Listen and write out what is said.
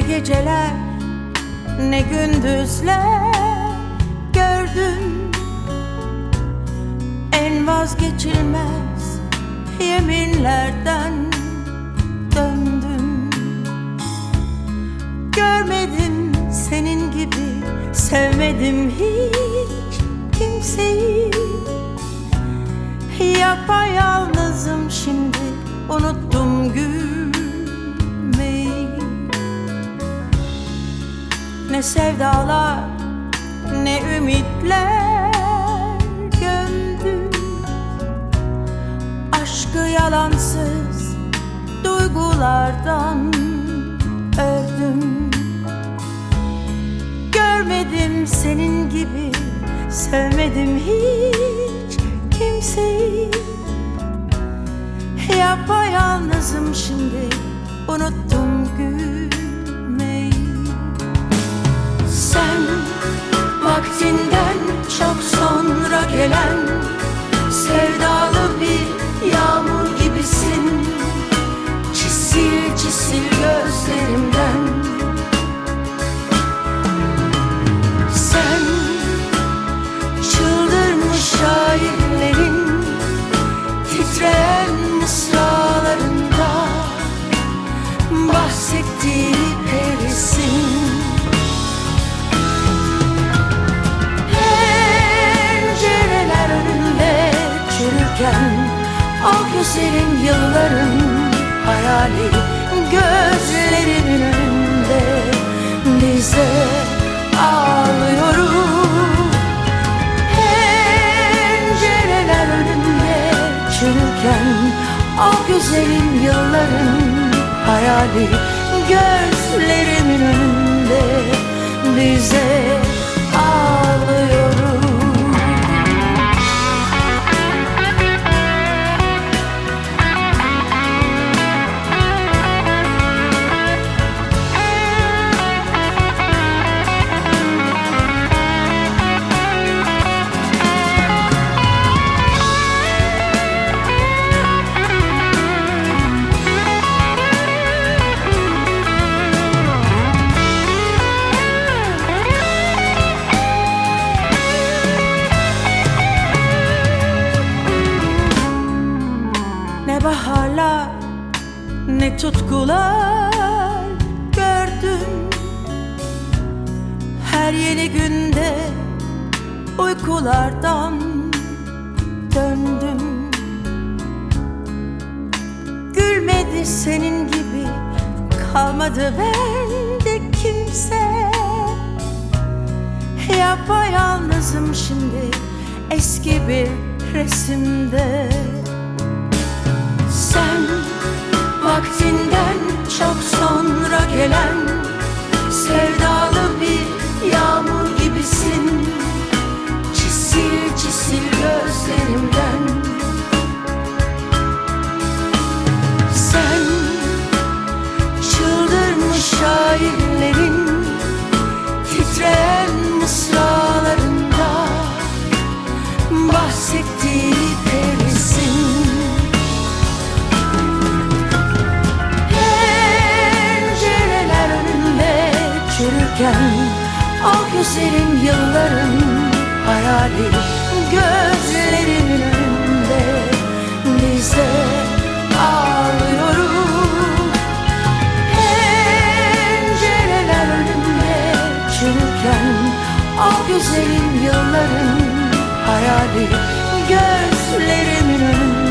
geceler ne gündüzler gördüm. En vazgeçilmez yeminlerden döndüm. Görmedim senin gibi sevmedim hiç kimseyi. Yapayalnızım şimdi sevdalar ne ümitler gömdüm Aşkı yalansız duygulardan ördüm. Görmedim senin gibi sevmedim hiç kimseyi. Yapayalnızım şimdi unuttum gülmeyi vaktinden çok sonra gelen çürürken O güzelim yılların hayali Gözlerimin önünde bize ağlıyorum Pencereler önünde çürürken O güzelim yılların hayali Gözlerimin önünde bize ne tutkular gördüm. Her yeni günde uykulardan döndüm. Gülmedi senin gibi kalmadı bende kimse. Yapayalnızım şimdi eski bir resimde gelen Sevdalı Ah yılların O ah güzelim yılların hayali Gözlerimin önünde biz de ağlıyoruz. Pencereler önümde çürürken O güzelim yılların hayali Gözlerimin önünde